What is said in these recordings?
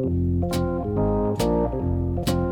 Thank you.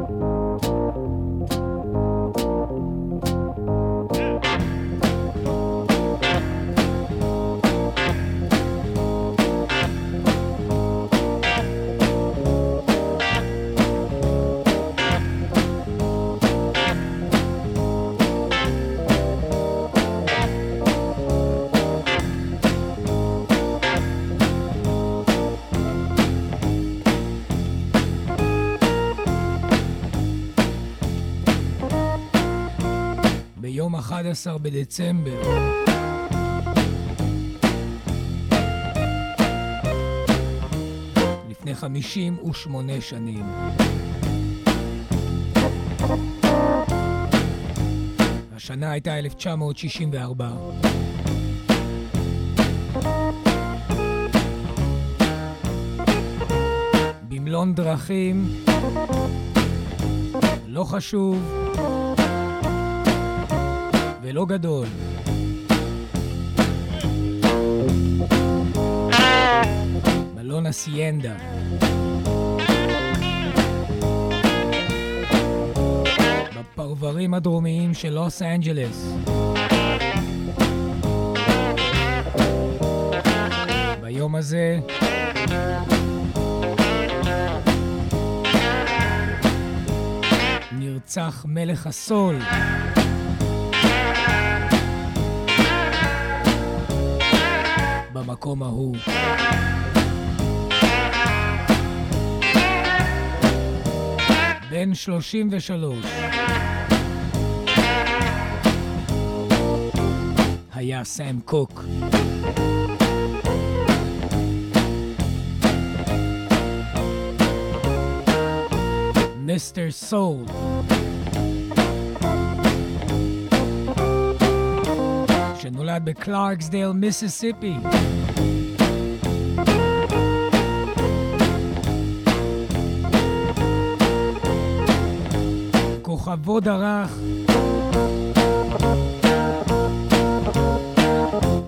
ביום 11 בדצמבר. לפני 58 שנים. השנה הייתה 1964. במלון דרכים, לא חשוב, ולא גדול. מלון הסיינדה. בפרברים הדרומיים של לוס אנג'לס. ביום הזה נרצח מלך הסול. במקום ההוא. בן 33. היה סם קוק. מיסטר סול. שנולד בקלארקסדייל, מיסיסיפי. כוכבו דרך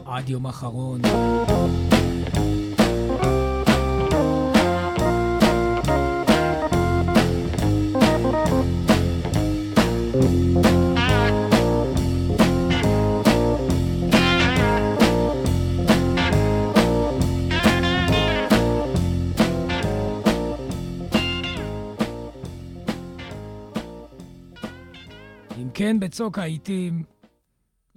עד יום אחרון. כן, בצוק העיתים,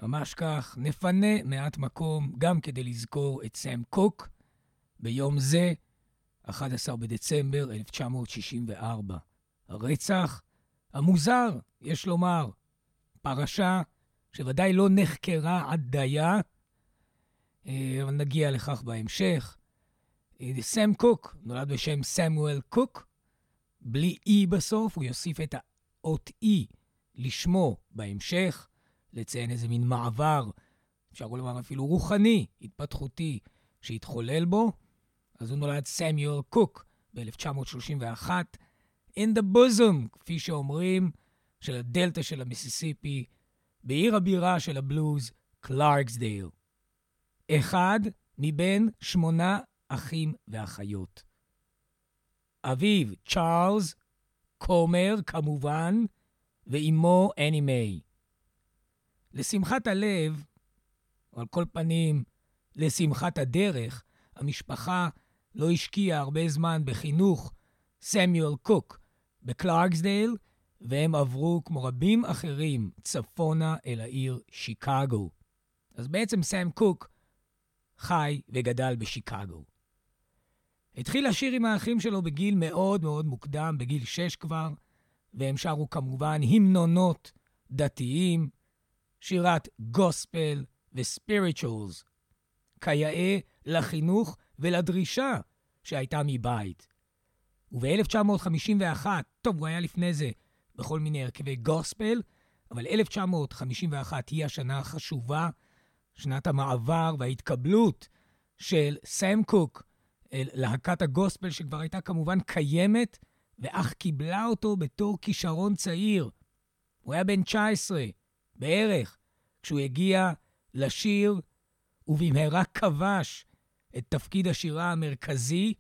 ממש כך, נפנה מעט מקום גם כדי לזכור את סם קוק ביום זה, 11 בדצמבר 1964. הרצח המוזר, יש לומר, פרשה שוודאי לא נחקרה עד דייה, אה, אבל נגיע לכך בהמשך. אה, סם קוק נולד בשם סמואל קוק, בלי אי בסוף, הוא יוסיף את האות אי לשמו בהמשך, לציין איזה מין מעבר, אפשר לומר אפילו רוחני, התפתחותי, שהתחולל בו. אז הוא נולד סמיואל קוק ב-1931, in the bosom, כפי שאומרים, של הדלתא של המיסיסיפי, בעיר הבירה של הבלוז, קלארקסדייל. אחד מבין שמונה אחים ואחיות. אביו, צ'ארלס, כומר, כמובן, ואימו, אני מיי. לשמחת הלב, או על כל פנים, לשמחת הדרך, המשפחה לא השקיעה הרבה זמן בחינוך סמיואל קוק בקלארקסדייל, והם עברו, כמו רבים אחרים, צפונה אל העיר שיקגו. אז בעצם סם קוק חי וגדל בשיקגו. התחיל לשיר עם האחים שלו בגיל מאוד מאוד מוקדם, בגיל שש כבר, והם שרו כמובן המנונות דתיים, שירת גוספל וספיריטואלס, כיאה לחינוך ולדרישה שהייתה מבית. וב-1951, טוב, הוא היה לפני זה בכל מיני הרכבי גוספל, אבל 1951 היא השנה החשובה, שנת המעבר וההתקבלות של סם קוק אל להקת הגוספל, שכבר הייתה כמובן קיימת, ואך קיבלה אותו בתור כישרון צעיר. הוא היה בן 19 בערך כשהוא הגיע לשיר, ובמהרה כבש את תפקיד השירה המרכזי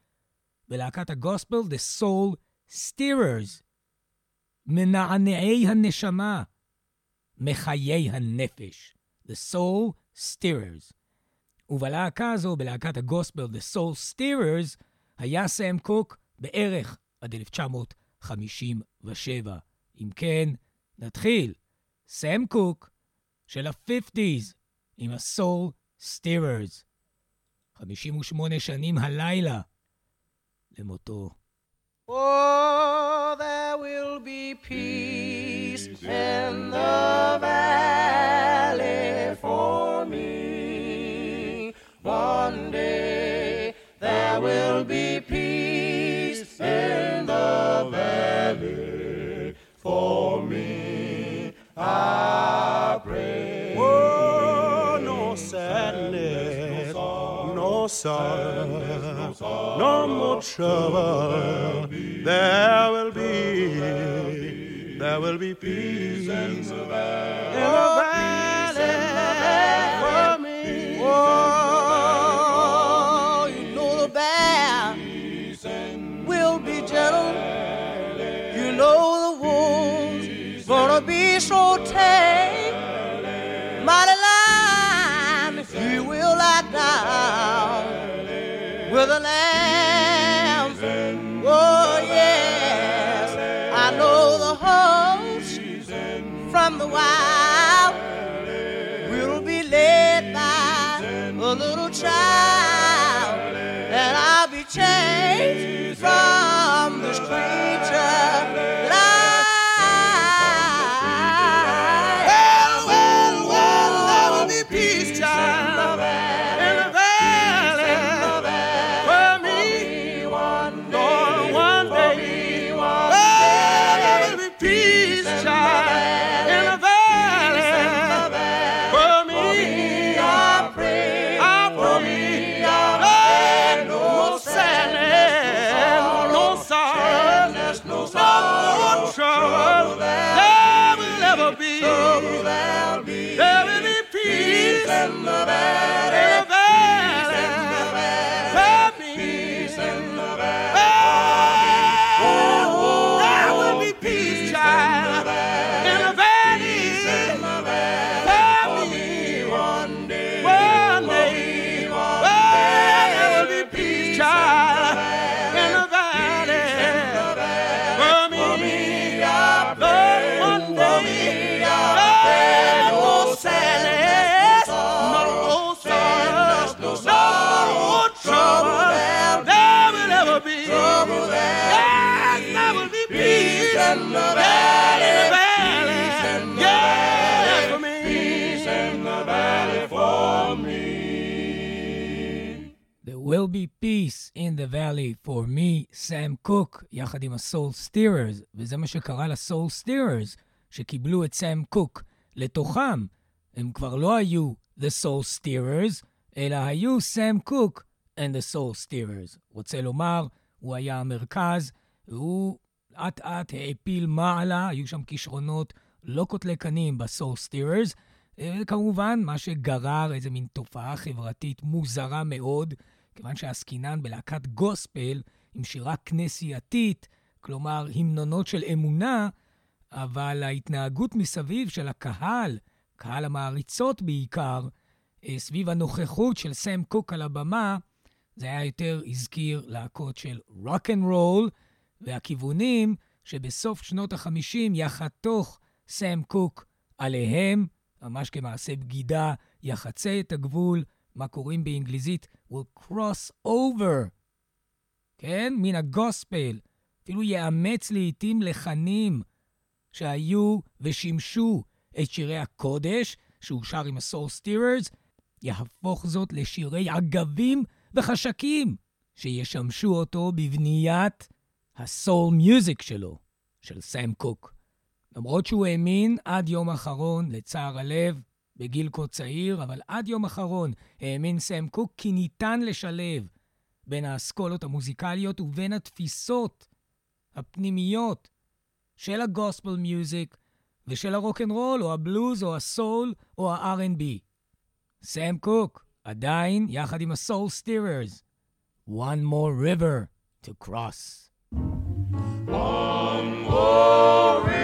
ולהקת הגוספל The Soul Steerers, מנענעי הנשמה, מחיי הנפש, The Soul Steerers. ובלהקה הזו, בלהקת הגוספל The Soul Steerers, היה סאם קוק בערך עד 1957. אם כן, נתחיל. סאם קוק של ה-50's עם ה-Soul Steerers. 58 שנים הלילה למותו. Oh, there will be peace in the valley for me. One day no sorrow, no more trouble. There will be, there will be peace in the valley for me. Oh, you know the will be gentle. You know the wolves gonna be so tame. The lambs. Oh yes, I know the host from the wild will be led by a little child, and I'll be changed from valley for me, סאם קוק, יחד עם ה-Soul Steerers, וזה מה שקרה ל-Soul Steerers, שקיבלו את סאם קוק לתוכם. הם כבר לא היו The Soul Steerers, אלא היו סאם קוק and the Soul Steerers. רוצה לומר, הוא היה המרכז, והוא אט-אט העפיל מעלה, היו שם כישרונות לא קוטלי קנים ב-Soul Steerers, וכמובן, מה שגרר איזה מין תופעה חברתית מוזרה מאוד, כיוון שעסקינן בלהקת גוספל עם שירה כנסייתית, כלומר המנונות של אמונה, אבל ההתנהגות מסביב של הקהל, קהל המעריצות בעיקר, אה, סביב הנוכחות של סם קוק על הבמה, זה היה יותר הזכיר להקות של רוק אנד רול, והכיוונים שבסוף שנות ה-50 יחתוך סם קוק עליהם, ממש כמעשה בגידה, יחצה את הגבול, מה קוראים באנגליזית will cross over, כן? מן הגוספל, אפילו יאמץ לעתים לחנים שהיו ושימשו את שירי הקודש, שהוא שר עם הסול סטיררס, יהפוך זאת לשירי עגבים וחשקים, שישמשו אותו בבניית הסול מיוזיק שלו, של סאם קוק. למרות שהוא האמין עד יום אחרון, לצער הלב, בגיל כה צעיר, אבל עד יום אחרון האמין סאם קוק כי ניתן לשלב בין האסכולות המוזיקליות ובין התפיסות הפנימיות של הגוספל מיוזיק ושל הרוקנרול או הבלוז או הסול או ה-R&B. סאם קוק, עדיין יחד עם הסול סטיררס. One more river to cross. One more river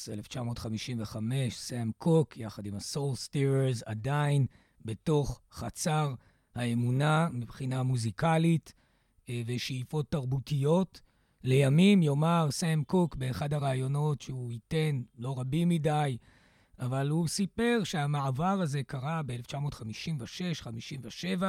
to Cross, 1955, סאם קוק, יחד עם הסול סטיררס, עדיין בתוך חצר האמונה מבחינה מוזיקלית אה, ושאיפות תרבותיות. לימים יאמר סאם קוק באחד הראיונות שהוא ייתן, לא רבים מדי, אבל הוא סיפר שהמעבר הזה קרה ב-1956-57,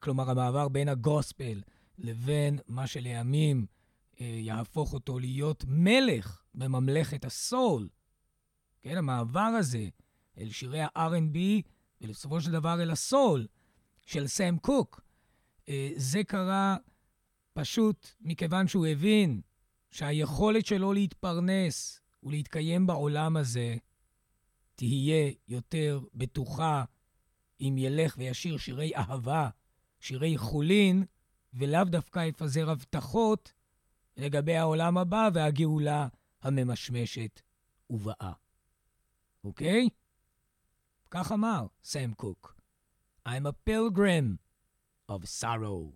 כלומר המעבר בין הגוספל לבין מה שלימים אה, יהפוך אותו להיות מלך בממלכת הסול. כן, המעבר הזה אל שירי ה-R&B ובסופו של דבר אל הסול של סאם קוק. אה, זה קרה פשוט מכיוון שהוא הבין שהיכולת שלו להתפרנס ולהתקיים בעולם הזה תהיה יותר בטוחה אם ילך וישיר שירי אהבה, שירי חולין, ולאו דווקא יפזר הבטחות לגבי העולם הבא והגאולה הממשמשת ובאה. אוקיי? כך אמר סם קוק. I'm a pilgrim of sorrow.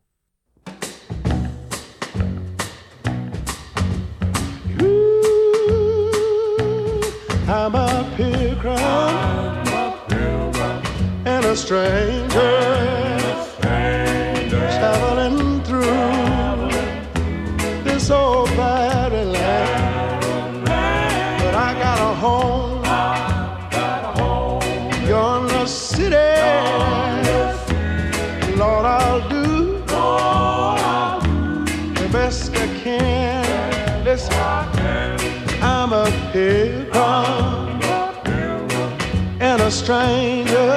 I'm a pilgrim and a stranger, stranger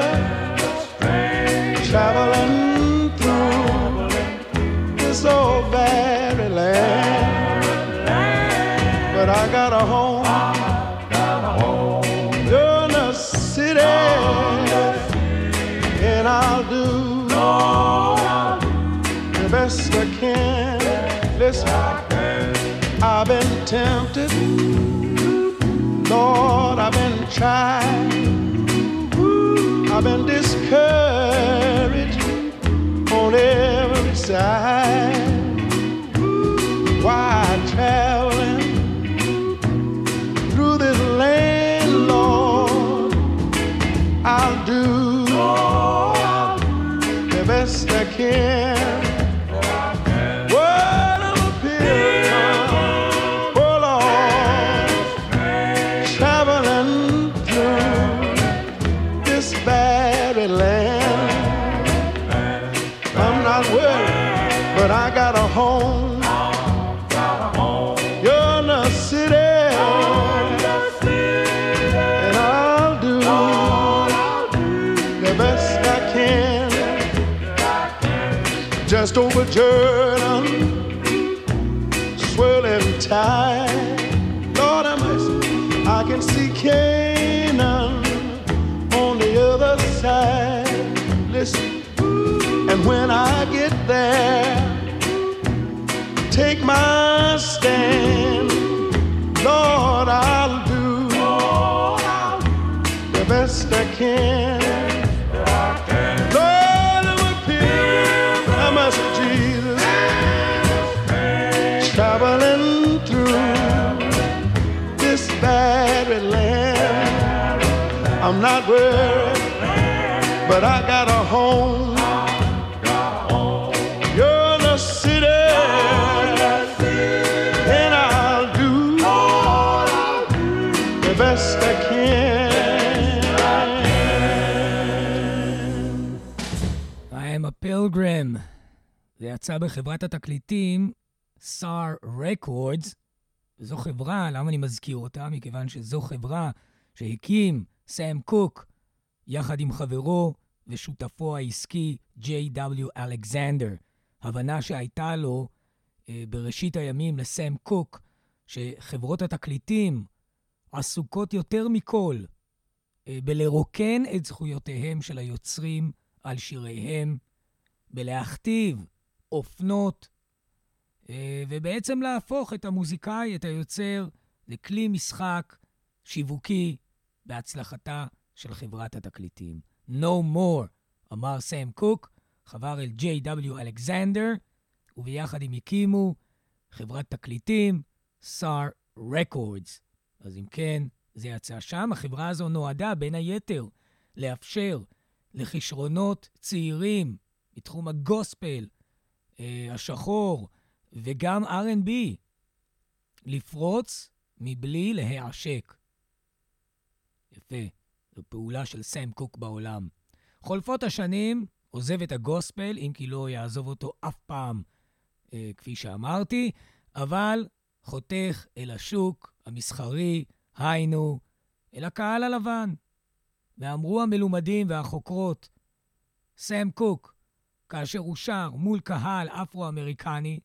traveling through this old barren land. But I got a home in the city, and I'll do the best I can. Listen, I've been tempted. Lord, I've been tried. Discouraged on every side. Why traveling through this land, Lord? I'll do the best I can. My stand. Lord, I'll do the best I can. Lord, I'm a pilgrim, I must Jesus, traveling through this barren land. I'm not worried, but I got pilgrim. זה יצא בחברת התקליטים SAR Records, וזו חברה, למה אני מזכיר אותה? מכיוון שזו חברה שהקים סאם קוק יחד עם חברו ושותפו העסקי J.W. אלכסנדר. הבנה שהייתה לו אה, בראשית הימים לסאם קוק, שחברות התקליטים עסוקות יותר מכל אה, בלרוקן את זכויותיהם של היוצרים על שיריהם, בלהכתיב אופנות, אה, ובעצם להפוך את המוזיקאי, את היוצר, לכלי משחק שיווקי בהצלחתה של חברת התקליטים. No more, אמר סאם קוק, חבר אל J.W. אלכסנדר, וביחד הם הקימו חברת תקליטים, SAR Records. אז אם כן, זה יצא שם. החברה הזו נועדה, בין היתר, לאפשר לכישרונות צעירים בתחום הגוספל, אה, השחור וגם R&B לפרוץ מבלי להיעשק. יפה, זו פעולה של סאם קוק בעולם. חולפות השנים, עוזב את הגוספל, אם כי לא יעזוב אותו אף פעם, אה, כפי שאמרתי, אבל חותך אל השוק המסחרי, היינו, אל הקהל הלבן. ואמרו המלומדים והחוקרות, סאם קוק, כאשר הוא שר מול קהל אפרו-אמריקני,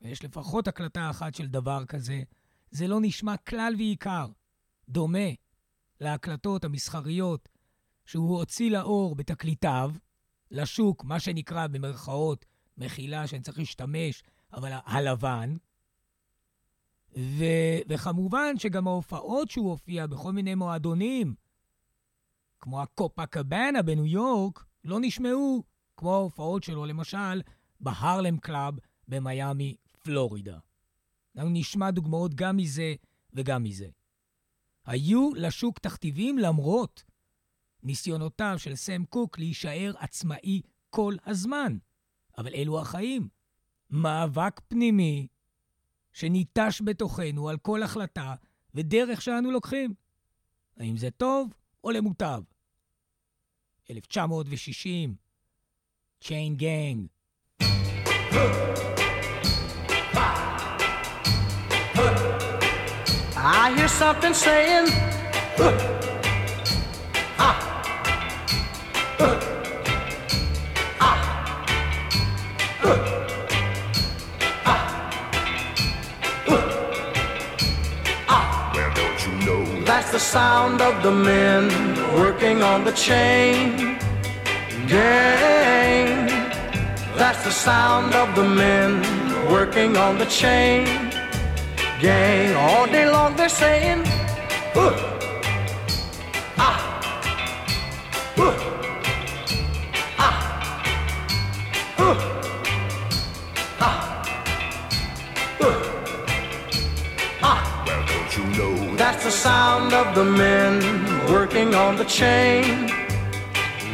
ויש לפחות הקלטה אחת של דבר כזה, זה לא נשמע כלל ועיקר דומה להקלטות המסחריות שהוא הוציא לאור בתקליטיו, לשוק, מה שנקרא במרכאות, מחילה שאני צריך להשתמש, אבל הלבן. ו... וכמובן שגם ההופעות שהוא הופיע בכל מיני מועדונים, כמו הקופקבאנה בניו יורק, לא נשמעו כמו ההופעות שלו, למשל, בהרלם Club במיאמי, פלורידה. אנחנו נשמע דוגמאות גם מזה וגם מזה. היו לשוק תכתיבים למרות ניסיונותיו של סם קוק להישאר עצמאי כל הזמן. אבל אלו החיים. מאבק פנימי שניטש בתוכנו על כל החלטה ודרך שאנו לוקחים. האם זה טוב או למוטב? 1960, Chain Gang. I hear something saying, That's the sound of the men working on the chain gang. That's the sound of the men working on the chain. Gang. All day long they're saying, uh, ah, uh, ah, uh, That's the sound of the men working on the chain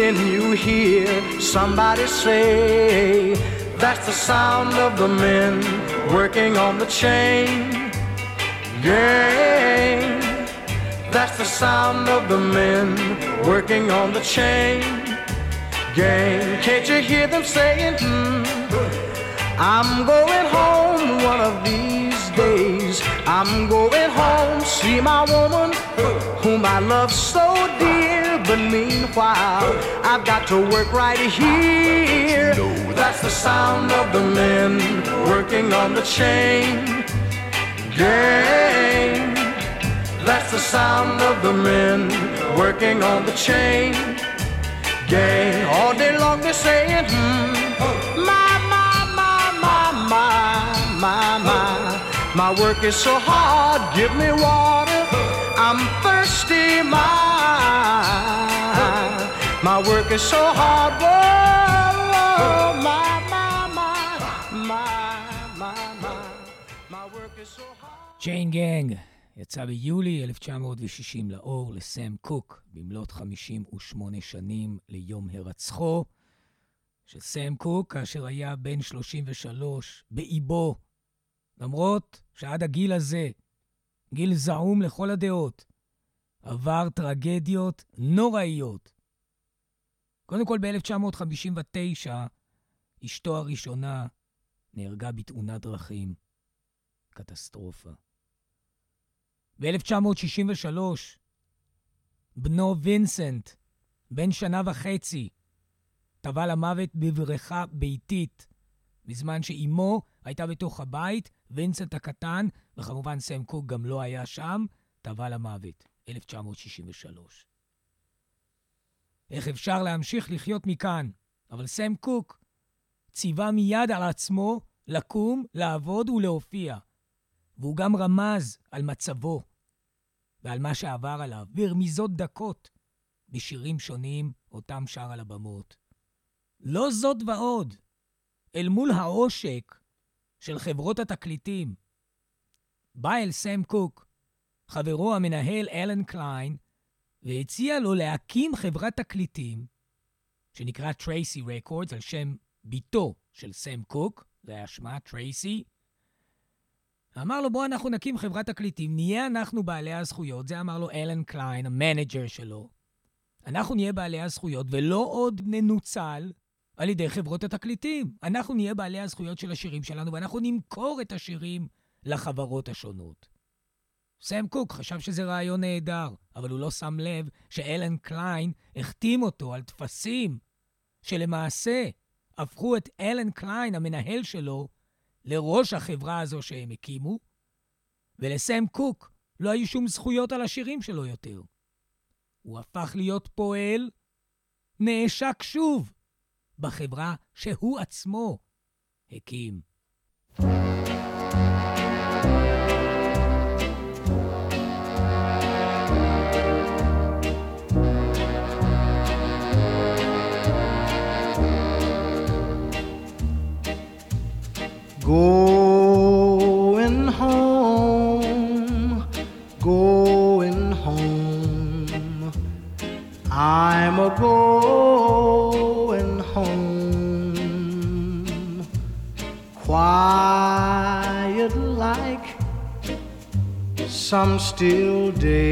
Then you hear somebody say, That's the sound of the men working on the chain gang. That's the sound of the men working on the chain gang. Can't you hear them saying, hmm, I'm going home one of these days. I'm going home, see my woman whom I love so dear. But meanwhile, I've got to work right here. That's the sound of the men working on the chain gang. That's the sound of the men working on the chain gang. All day long they're saying, hmm, my, my, my, my, my, my, my. My work is so hard, give me water. I'm thirsty, my. Work is so hard, whoa, my, my, my, my, my, my. Work is so hard. צ'יין גנג יצא ביולי 1960 לאור לסם קוק במלאת 58 שנים ליום הרצחו של סם קוק, כאשר היה בן 33 באיבו, למרות שעד הגיל הזה, גיל זעום לכל הדעות, עבר טרגדיות נוראיות. קודם כל, ב-1959, אשתו הראשונה נהרגה בתאונת דרכים. קטסטרופה. ב-1963, בנו וינסנט, בן שנה וחצי, טבע למוות בבריכה ביתית, בזמן שאימו הייתה בתוך הבית, וינסנט הקטן, וכמובן סם קוק גם לא היה שם, טבע למוות, 1963. איך אפשר להמשיך לחיות מכאן? אבל סם קוק ציווה מיד על עצמו לקום, לעבוד ולהופיע. והוא גם רמז על מצבו ועל מה שעבר עליו, ברמיזות דקות, בשירים שונים אותם שר על הבמות. לא זאת ועוד, אל מול העושק של חברות התקליטים, בא אל סם קוק, חברו המנהל אלן קליין, והציע לו להקים חברת תקליטים, שנקרא טרייסי רקורדס, על שם בתו של סם קוק, זה היה שמה, טרייסי, אמר לו, בוא אנחנו נקים חברת תקליטים, נהיה אנחנו בעלי הזכויות, זה אמר לו אלן קליין, המנג'ר שלו. אנחנו נהיה בעלי הזכויות ולא עוד ננוצל על ידי חברות התקליטים. אנחנו נהיה בעלי הזכויות של השירים שלנו ואנחנו נמכור את השירים לחברות השונות. סם קוק חשב שזה רעיון נהדר, אבל הוא לא שם לב שאלן קליין החתים אותו על טפסים שלמעשה הפכו את אלן קליין, המנהל שלו, לראש החברה הזו שהם הקימו, ולסם קוק לא היו שום זכויות על השירים שלו יותר. הוא הפך להיות פועל, נעשק שוב, בחברה שהוא עצמו הקים. Going home, going home. I'm a going home. Quiet like some still day.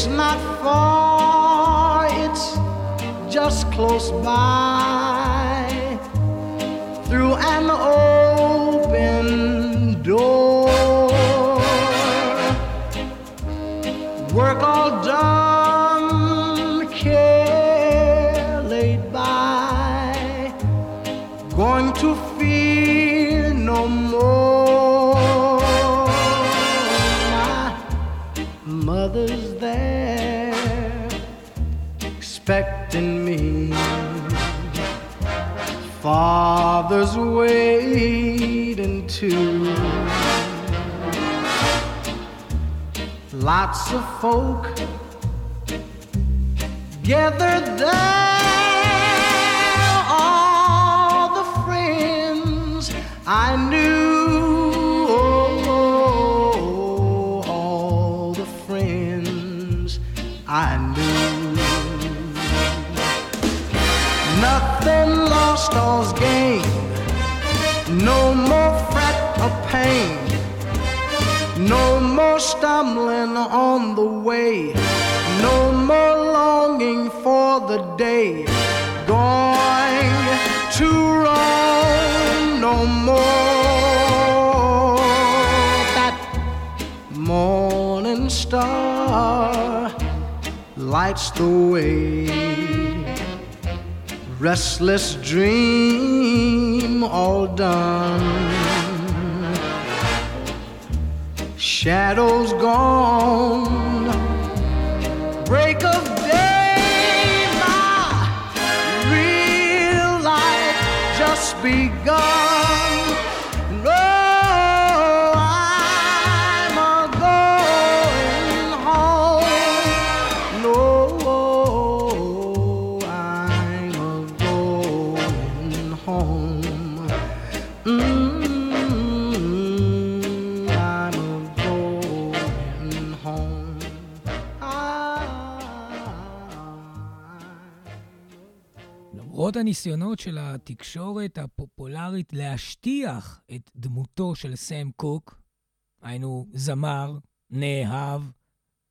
It's not on the way. No more longing for the day. Going to roam no more. That morning star lights the way. Restless dream all done. Shadows gone, break of day, my real life just begun. למרות הניסיונות של התקשורת הפופולרית להשטיח את דמותו של סם קוק, היינו זמר, נאהב,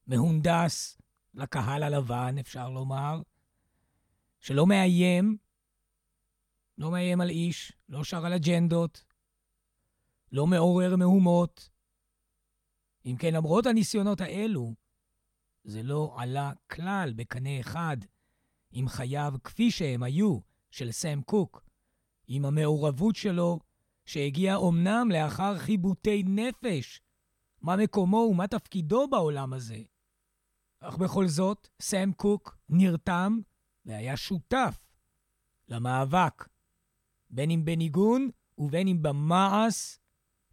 מהונדס לקהל הלבן, אפשר לומר, שלא מאיים, לא מאיים על איש, לא שר על אג'נדות, לא מעורר מהומות. אם כן, למרות הניסיונות האלו, זה לא עלה כלל בקנה אחד עם חייו כפי שהם היו של סם קוק, עם המעורבות שלו, שהגיעה אומנם לאחר חיבוטי נפש, מה מקומו ומה תפקידו בעולם הזה. אך בכל זאת, סם קוק נרתם והיה שותף למאבק, בין אם בניגון ובין אם במעש,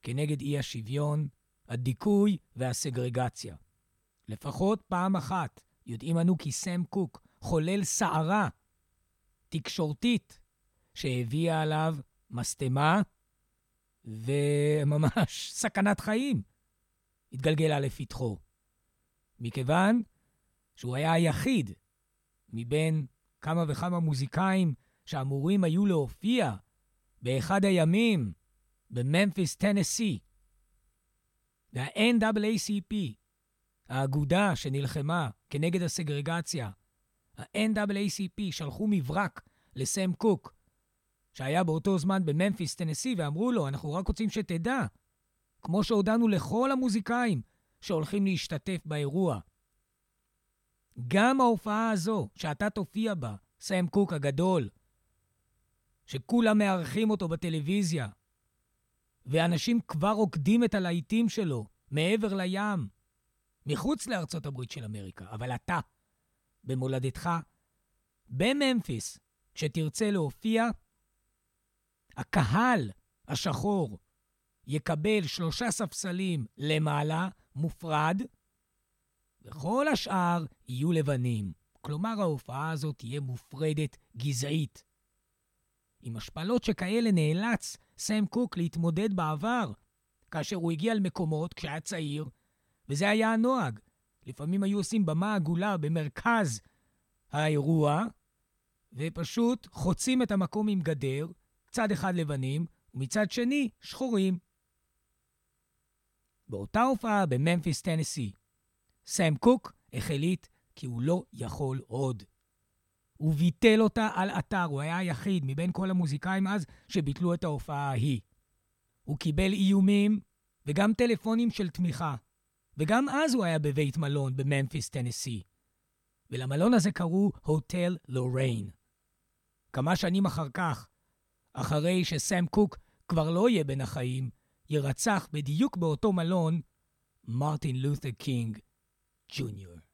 כנגד אי השוויון, הדיכוי והסגרגציה. לפחות פעם אחת יודעים אנו כי סם קוק חולל סערה תקשורתית שהביאה עליו משטמה וממש סכנת חיים התגלגלה לפתחו. מכיוון שהוא היה היחיד מבין כמה וכמה מוזיקאים שאמורים היו להופיע באחד הימים בממפיס, טנסי. וה-NAACP, האגודה שנלחמה כנגד הסגרגציה, ה-NAACP שלחו מברק לסם קוק, שהיה באותו זמן בממפיס, טנסי, ואמרו לו, אנחנו רק רוצים שתדע, כמו שהודענו לכל המוזיקאים שהולכים להשתתף באירוע. גם ההופעה הזו, שאתה תופיע בה, סם קוק הגדול, שכולם מארחים אותו בטלוויזיה, ואנשים כבר רוקדים את הלהיטים שלו מעבר לים, מחוץ לארצות הברית של אמריקה, אבל אתה, במולדתך, בממפיס, כשתרצה להופיע, הקהל השחור יקבל שלושה ספסלים למעלה, מופרד, וכל השאר יהיו לבנים. כלומר, ההופעה הזאת תהיה מופרדת גזעית. עם השפלות שכאלה נאלץ סם קוק להתמודד בעבר, כאשר הוא הגיע למקומות כשהיה צעיר, וזה היה הנוהג. לפעמים היו עושים במה עגולה במרכז האירוע, ופשוט חוצים את המקום עם גדר, מצד אחד לבנים ומצד שני שחורים. באותה הופעה בממפיס, טנסי, סם קוק החליט כי הוא לא יכול עוד. הוא ביטל אותה על אתר, הוא היה היחיד מבין כל המוזיקאים אז שביטלו את ההופעה ההיא. הוא קיבל איומים וגם טלפונים של תמיכה, וגם אז הוא היה בבית מלון בממפיס, טנסי. ולמלון הזה קראו הוטל לוריין. כמה שנים אחר כך, אחרי שסם קוק כבר לא יהיה בין החיים, יירצח בדיוק באותו מלון מרטין לותר קינג ג'וניור.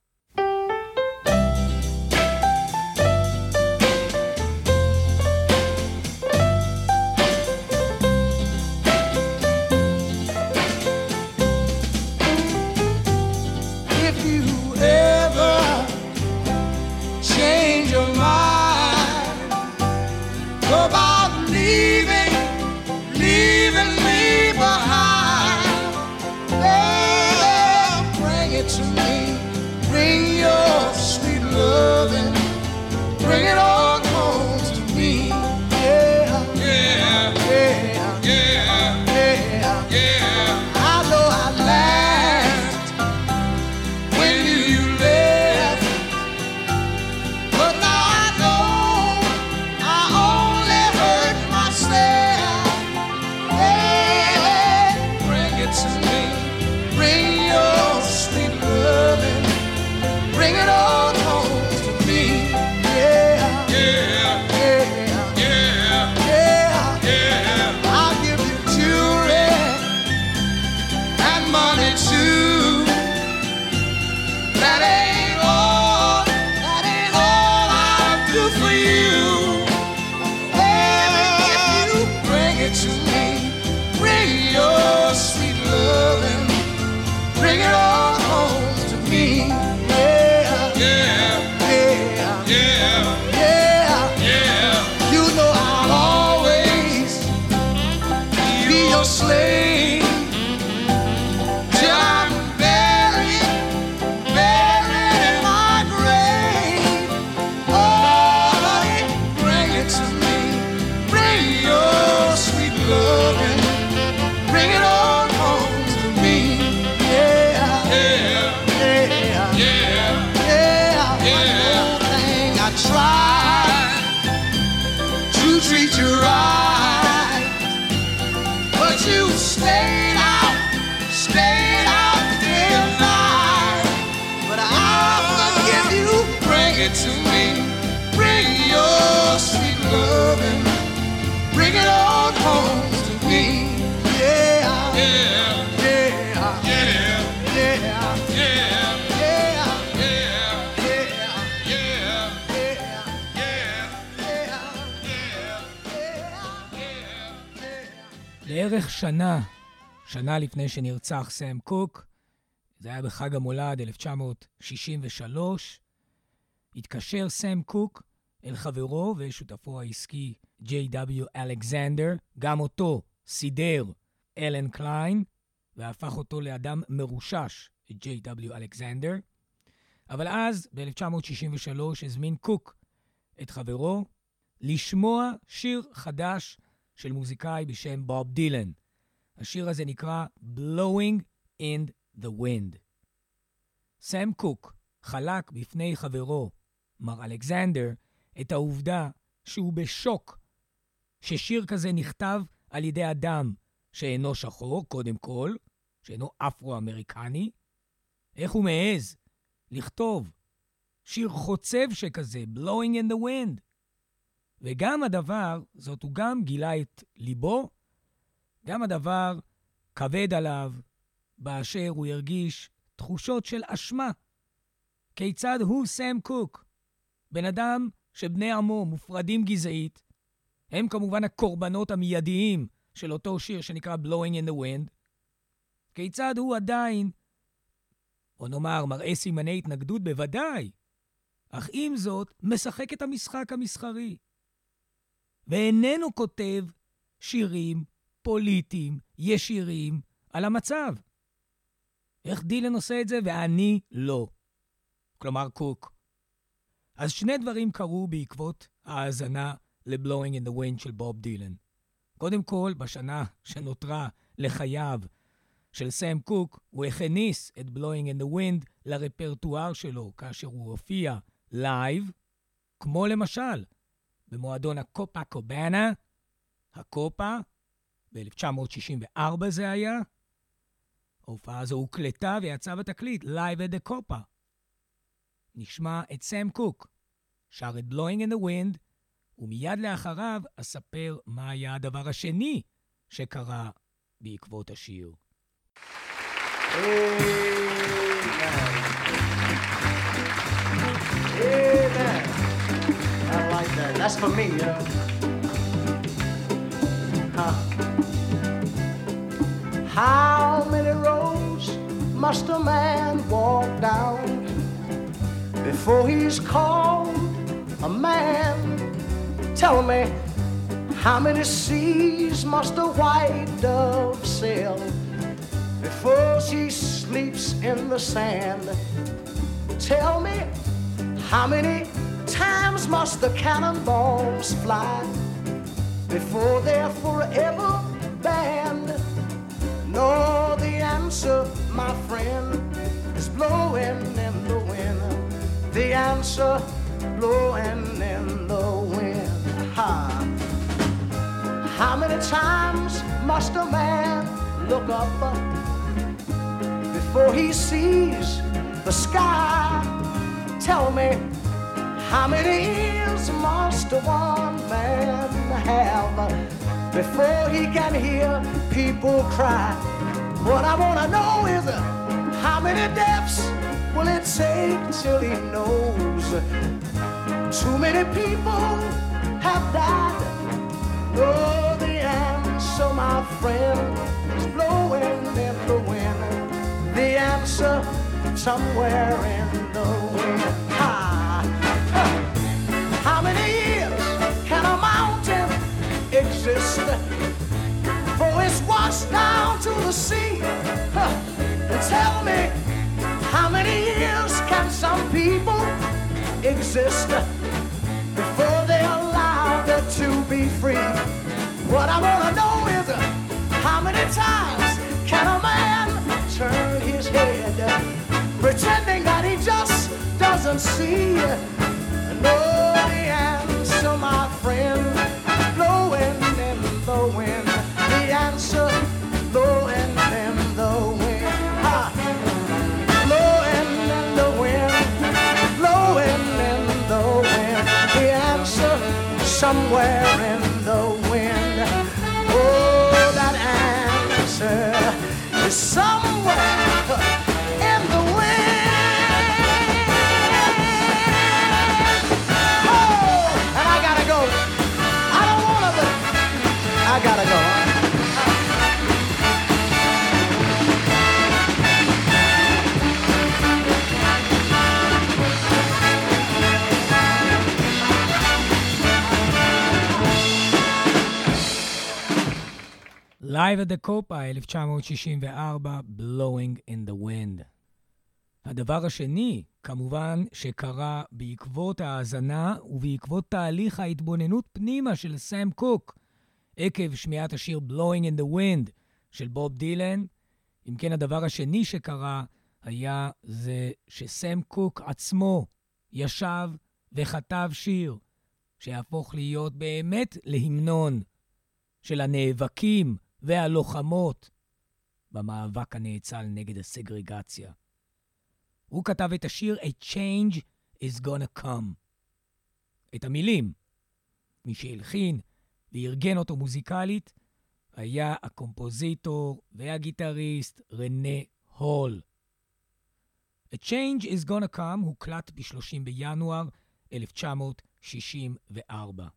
שנה, שנה לפני שנרצח סם קוק, זה היה בחג המולד 1963, התקשר סם קוק אל חברו ושותפו העסקי J.W. אלכסנדר, גם אותו סידר אלן קליין, והפך אותו לאדם מרושש, J.W. אלכסנדר. אבל אז, ב-1963, הזמין קוק את חברו לשמוע שיר חדש של מוזיקאי בשם בוב דילן. השיר הזה נקרא Blowing in the Wind. סם קוק חלק בפני חברו, מר אלכסנדר, את העובדה שהוא בשוק ששיר כזה נכתב על ידי אדם שאינו שחור, קודם כל, שאינו אפרו-אמריקני. איך הוא מעז לכתוב שיר חוצב שכזה, Blowing in the Wind? וגם הדבר, זאת הוא גם גילה את ליבו, גם הדבר כבד עליו באשר הוא הרגיש תחושות של אשמה. כיצד הוא, סם קוק, בן אדם שבני עמו מופרדים גזעית, הם כמובן הקורבנות המיידיים של אותו שיר שנקרא Blowing in the Wind, כיצד הוא עדיין, או נאמר, מראה סימני התנגדות בוודאי, אך עם זאת, משחק את המשחק המסחרי. ואיננו כותב שירים פוליטיים ישירים על המצב. איך דילן עושה את זה ואני לא? כלומר, קוק. אז שני דברים קרו בעקבות ההאזנה ל-Blowing in the Wind של בוב דילן. קודם כל, בשנה שנותרה לחייו של סאם קוק, הוא הכניס את Blowing in the Wind לרפרטואר שלו כאשר הוא הופיע לייב, כמו למשל במועדון הקופקבאנה, הקופה, ב-1964 זה היה. ההופעה הזו הוקלטה ויצאה בתקליט, Live at the Copa. נשמע את סאם קוק, שר את Blowing in the Wind, ומיד לאחריו אספר מה היה הדבר השני שקרה בעקבות השיר. Amen. I like that. That's for me, you know. Huh. How many roads must a man walk down before he's called a man? Tell me, how many seas must a white dove sail before she sleeps in the sand? Tell me, how many times must the cannonballs fly before they're forever banned? No, the answer, my friend, is blowing in the wind. The answer, blowing in the wind. Ha. How many times must a man look up before he sees the sky? Tell me, how many ears must one man have before he can hear people cry? What I want to know is how many deaths will it take till he knows? Too many people have died. Oh, the answer, my friend, is blowing in the wind. The answer somewhere in the wind. Exist For it's washed down to the sea? Huh. Tell me, how many years can some people exist before they allow allowed to be free? What I wanna know is how many times can a man turn his head, pretending that he just doesn't see? nowhere. Live at the Copa, 1964, Blowing in the Wind. הדבר השני, כמובן, שקרה בעקבות ההאזנה ובעקבות תהליך ההתבוננות פנימה של סאם קוק, עקב שמיעת השיר Blowing in the Wind של בוב דילן, אם כן, הדבר השני שקרה היה זה שסאם קוק עצמו ישב וכתב שיר שיהפוך להיות באמת להמנון של הנאבקים והלוחמות במאבק הנאצל נגד הסגרגציה. הוא כתב את השיר A Change is Gonna Come. את המילים. מי שהלחין וארגן אותו מוזיקלית היה הקומפוזיטור והגיטריסט רנה הול. A Change is Gonna Come הוקלט ב-30 בינואר 1964.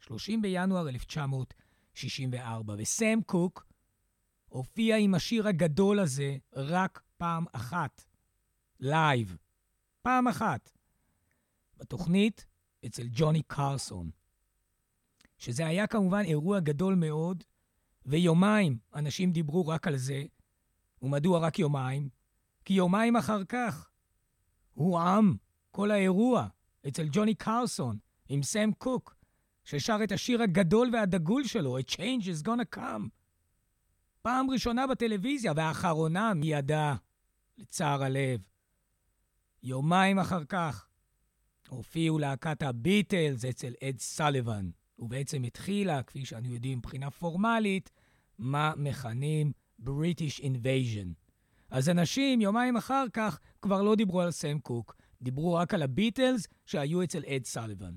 30 בינואר 1964, וסם קוק הופיע עם השיר הגדול הזה רק פעם אחת, לייב, פעם אחת, בתוכנית אצל ג'וני קרסון, שזה היה כמובן אירוע גדול מאוד, ויומיים אנשים דיברו רק על זה, ומדוע רק יומיים? כי יומיים אחר כך הוא עם כל האירוע אצל ג'וני קרסון עם סם קוק, ששר את השיר הגדול והדגול שלו, A Change is gonna come. פעם ראשונה בטלוויזיה, והאחרונה מי ידע, לצער הלב. יומיים אחר כך הופיעו להקת הביטלס אצל אד סליבן, ובעצם התחילה, כפי שאנו יודעים מבחינה פורמלית, מה מכנים British Invasion. אז אנשים יומיים אחר כך כבר לא דיברו על סם קוק, דיברו רק על הביטלס שהיו אצל אד סליבן.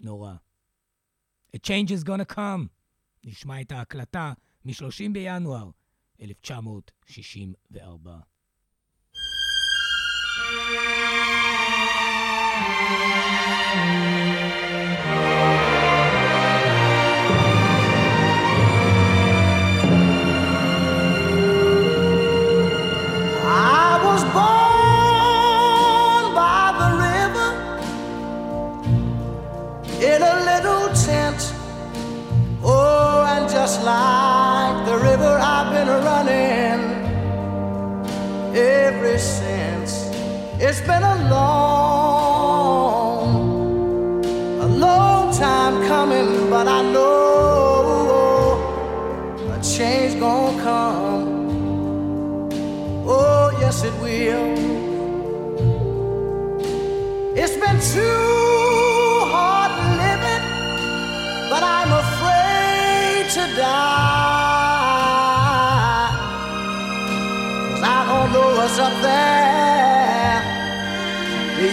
נורא. A change is gonna come. נשמע את ההקלטה מ-30 בינואר 1964. I just like the river, I've been running ever since. It's been a long, a long time coming, but I know a change gonna come. Oh, yes, it will. It's been too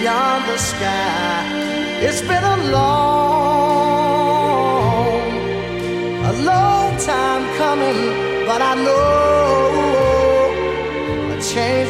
beyond the sky. It's been a long, a long time coming, but I know a change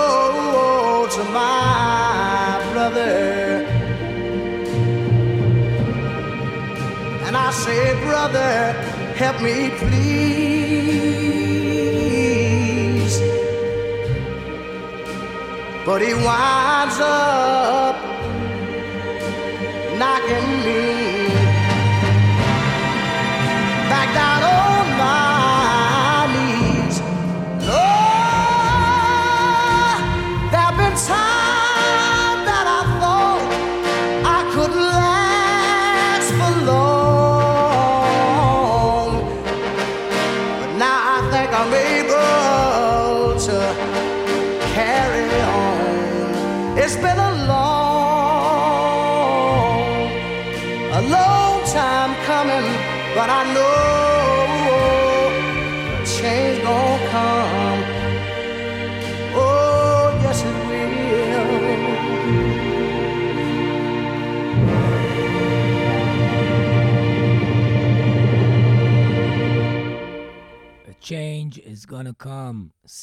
say, Brother, help me, please. But he winds up knocking me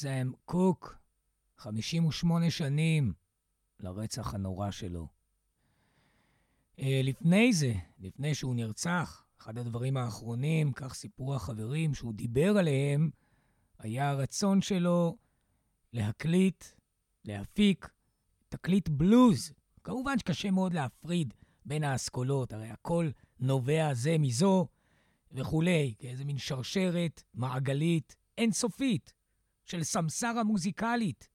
סם קוק, 58 שנים לרצח הנורא שלו. Uh, לפני זה, לפני שהוא נרצח, אחד הדברים האחרונים, כך סיפרו החברים שהוא דיבר עליהם, היה הרצון שלו להקליט, להפיק תקליט בלוז. כמובן שקשה מאוד להפריד בין האסכולות, הרי הכל נובע זה מזו וכולי, כאיזה מין שרשרת מעגלית אינסופית של סמסרה מוזיקלית.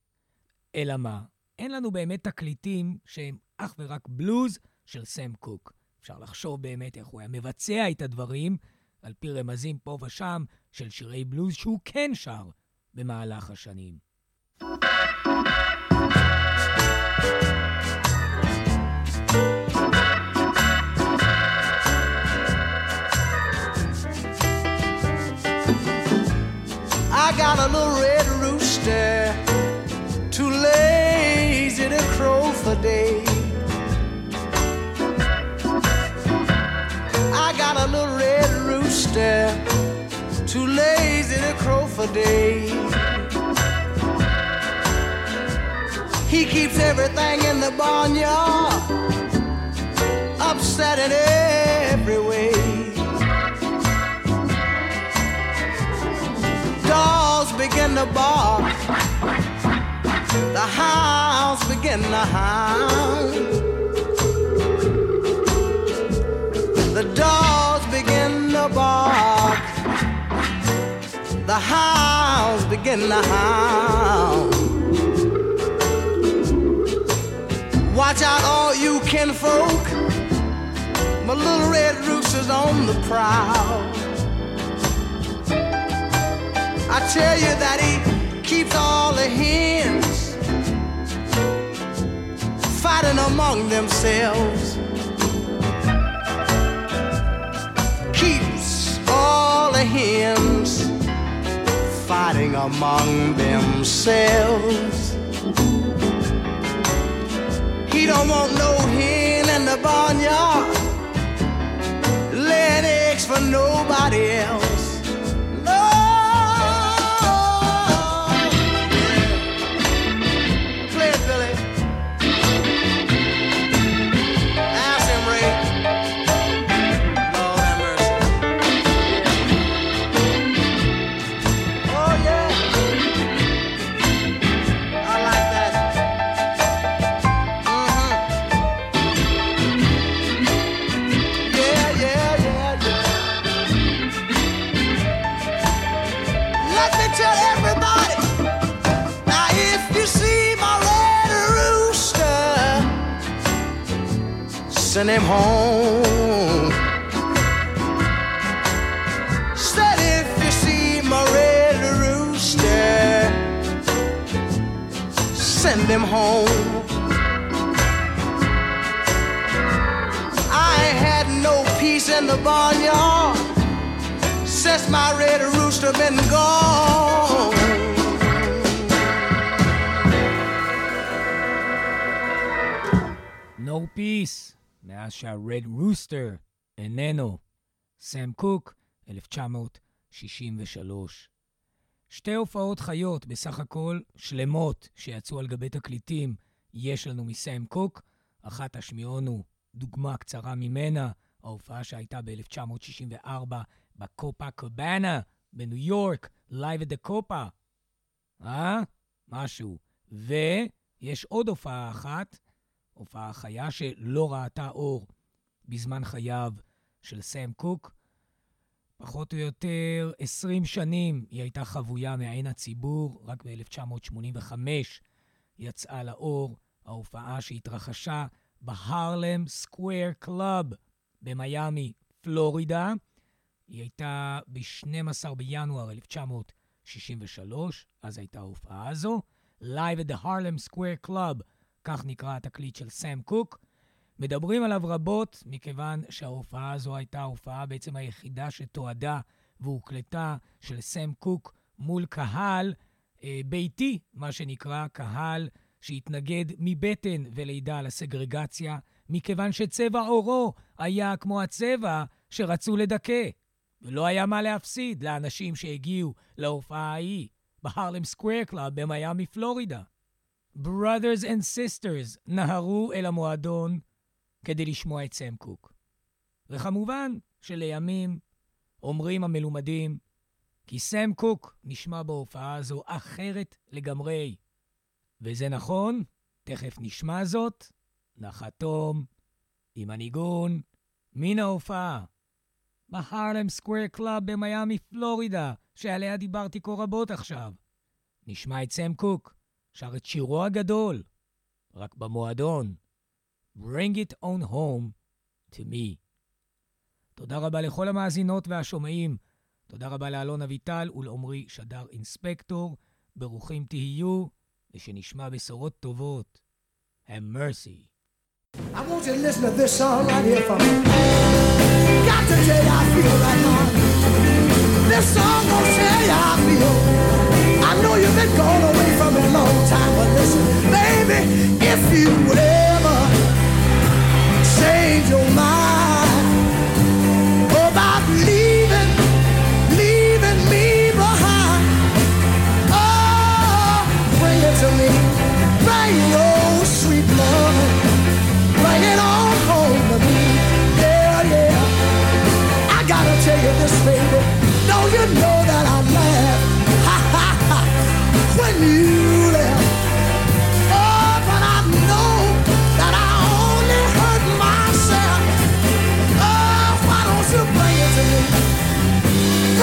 אלא מה? אין לנו באמת תקליטים שהם אך ורק בלוז של סם קוק. אפשר לחשוב באמת איך הוא היה מבצע את הדברים, על פי רמזים פה ושם של שירי בלוז שהוא כן שר במהלך השנים. I got a little rooster, too lazy to crow for day. I got a little red rooster. rooster, too lazy to crow for days. He keeps everything in the barnyard upset in every way. Begin to bark, the hounds begin to hound. The dogs begin to bark, the hounds begin to hound. Watch out, all you kinfolk. My little red rooster's on the prowl. I tell you that he keeps all the hens fighting among themselves. Keeps all the hens fighting among themselves. He don't want no hen in the barnyard laying eggs for nobody else. Send him home. Said if you see my red rooster, send him home. I had no peace in the barnyard since my red rooster been gone. No Peace, מאז שהרד רוסטר איננו. סם קוק, 1963. שתי הופעות חיות, בסך הכל שלמות, שיצאו על גבי תקליטים, יש לנו מסם קוק. אחת השמיעונו, דוגמה קצרה ממנה, ההופעה שהייתה ב-1964 בקופה קובאנה בניו יורק, Live at the קופה. אה? משהו. ויש עוד הופעה אחת, הופעה חיה שלא ראתה אור בזמן חייו של סם קוק. פחות או יותר 20 שנים היא הייתה חבויה מעין הציבור, רק ב-1985 יצאה לאור ההופעה שהתרחשה בהרלם סקוויר קלאב במיאמי, פלורידה. היא הייתה ב-12 בינואר 1963, אז הייתה ההופעה הזו. Live at the Harlem Square Club, כך נקרא התקליט של סם קוק. מדברים עליו רבות, מכיוון שההופעה הזו הייתה ההופעה בעצם היחידה שתועדה והוקלטה של סם קוק מול קהל אה, ביתי, מה שנקרא, קהל שהתנגד מבטן ולידה לסגרגציה, מכיוון שצבע עורו היה כמו הצבע שרצו לדכא. ולא היה מה להפסיד לאנשים שהגיעו להופעה ההיא בהרלם סקוויר קלאב במיאמי, פלורידה. Brothers and Sisters נהרו אל המועדון כדי לשמוע את סם קוק. וכמובן שלימים אומרים המלומדים כי סם קוק נשמע בהופעה הזו אחרת לגמרי. וזה נכון, תכף נשמע זאת, נחתום עם הניגון מן ההופעה בהרלם סקוויר קלאב במיאמי, פלורידה, שעליה דיברתי כה רבות עכשיו. נשמע את סם קוק, שר את שירו הגדול, רק במועדון. Bring it on home to me. תודה רבה לכל המאזינות והשומעים. תודה רבה לאלון אביטל ולעמרי שדר inspector. ברוכים תהיו, ושנשמע בשורות טובות. Have mercy. I want you to listen to this song right here me. Got to tell you I feel right now. This song gonna tell you I feel. I know you've been gone away from me a long time, but listen, baby, if you ever change your mind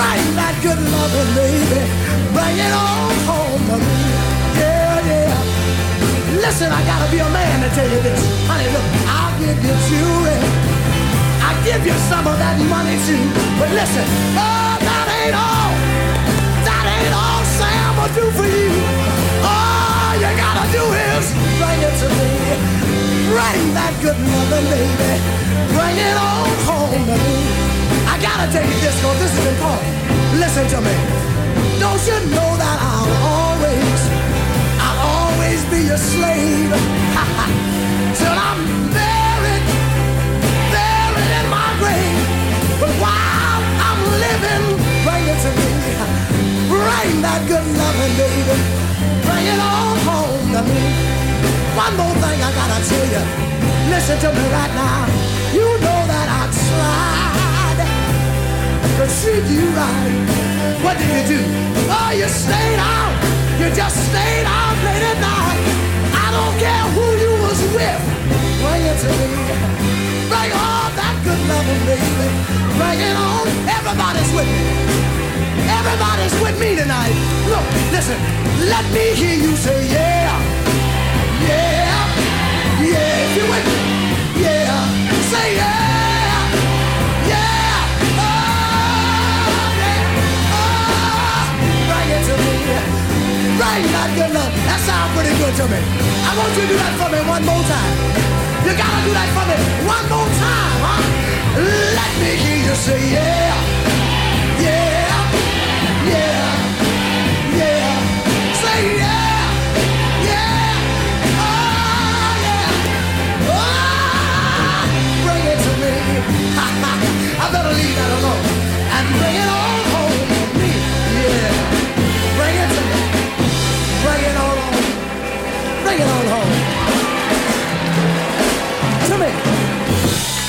loving, baby. Bring it on home to me. Yeah, yeah. Listen, I gotta be a man to tell you this. Honey, look, I'll give you jewelry. I'll give you some of that money too. But listen, oh, that ain't all. That ain't all Sam will do for you. All you gotta do is bring it to me. Bring that good loving, baby. Bring it on home to me. Gotta you this, cause this is important. Listen to me. Don't you know that I'll always, I'll always be your slave till I'm buried, buried in my grave. But while I'm living, bring it to me. Bring that good loving, baby. Bring it on home to me. One more thing I gotta tell you. Listen to me right now. You know to treat you right. What did you do? Oh, you stayed out. You just stayed out late at night. I don't care who you was with. Bring it to me. Bring all that good loving, baby. Bring it on. Everybody's with me. Everybody's with me tonight. Look, listen. Let me hear you say yeah. Yeah. Yeah. You with me. Yeah. Say yeah. Bring that good love. That sounds pretty good to me. I want you to do that for me one more time. You gotta do that for me one more time, huh? Let me hear you say yeah. Yeah. Yeah. Yeah. Say yeah. Yeah. Oh, oh, yeah. Bring it to me. I better leave that alone and bring it on Bring it on home. To me.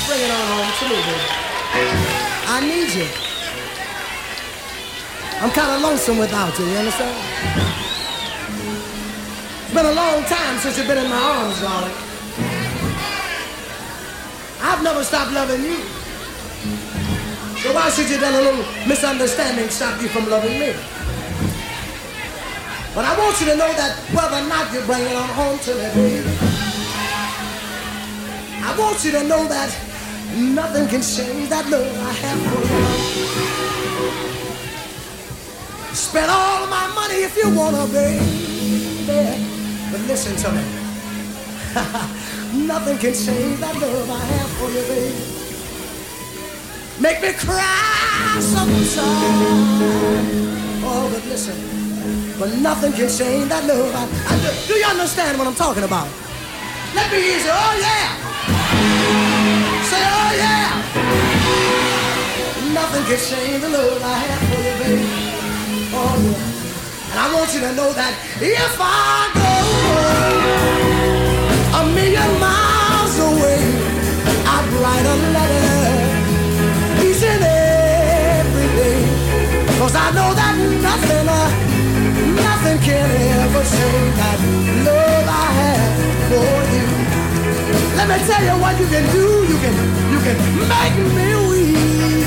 Bring it on home to me, baby. I need you. I'm kind of lonesome without you, you understand? It's been a long time since you've been in my arms, darling. I've never stopped loving you. So why should you let a little misunderstanding stop you from loving me? But I want you to know that whether or not you bring it on home to me, baby, I want you to know that nothing can change that love I have for you. Spend all of my money if you wanna, baby. But listen to me. Nothing can change that love I have for you, baby. Make me cry sometimes. Oh, but listen. But nothing can change that love. I, I do. do you understand what I'm talking about? Let me hear you oh yeah. Say, oh yeah. Nothing can change the love I have for you, baby. Oh yeah. And I want you to know that if I go a million miles away, I'd write a letter each and every day. Cause I know that nothing, uh, nothing can ever change that love I have for you. Let me tell you what you can do. You can, you can make me weep.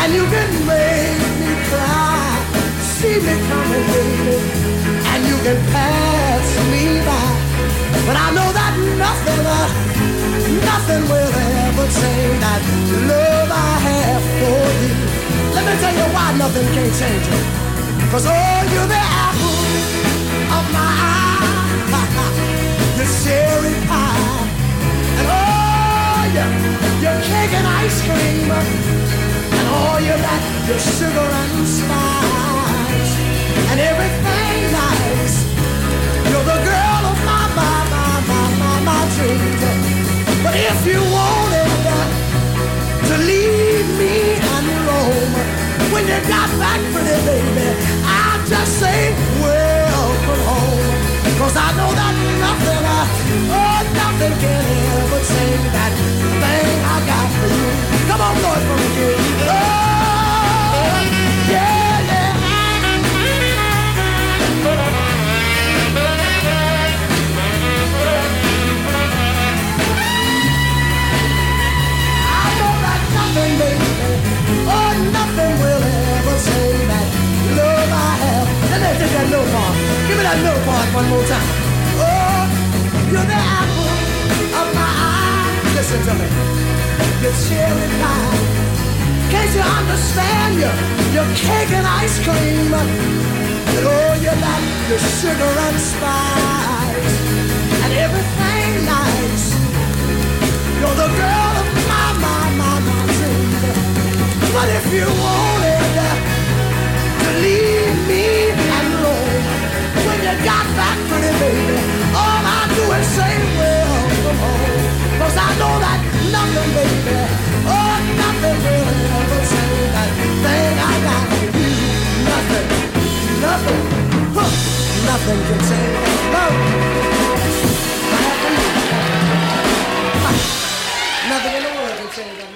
And you can make me cry. See me coming, baby. And you can pass me by. But I know that nothing, uh, nothing will ever change that love I have for you. Let me tell you why nothing can change it. Cause oh, you're the apple of my eye. Your cherry pie. And oh, your, your cake and ice cream. And all you got, your sugar and spice. And everything nice. You're the girl of my, my, my, my, my, my dreams. But if you wanted to leave me and roam, when you got back pretty baby, I'll just say welcome home. Cause I know that nothing, uh, oh, nothing can ever change that thing I got for you. Come on, boy, for me, low bar. Give me that low bar one more time. Oh, you're the apple of my eye. Listen to me. You're cherry pie. Can't you understand you? You're cake and ice cream. And oh, you're like the sugar and spice. And everything nice. You're the girl of my, my, my, my dreams. But if you wanted to leave me got that pretty baby, all I do is say, well. Cause I know that nothing, baby, oh, nothing will ever change that thing I got with you. Nothing, nothing, huh, nothing can change that. Nothing in the world can change that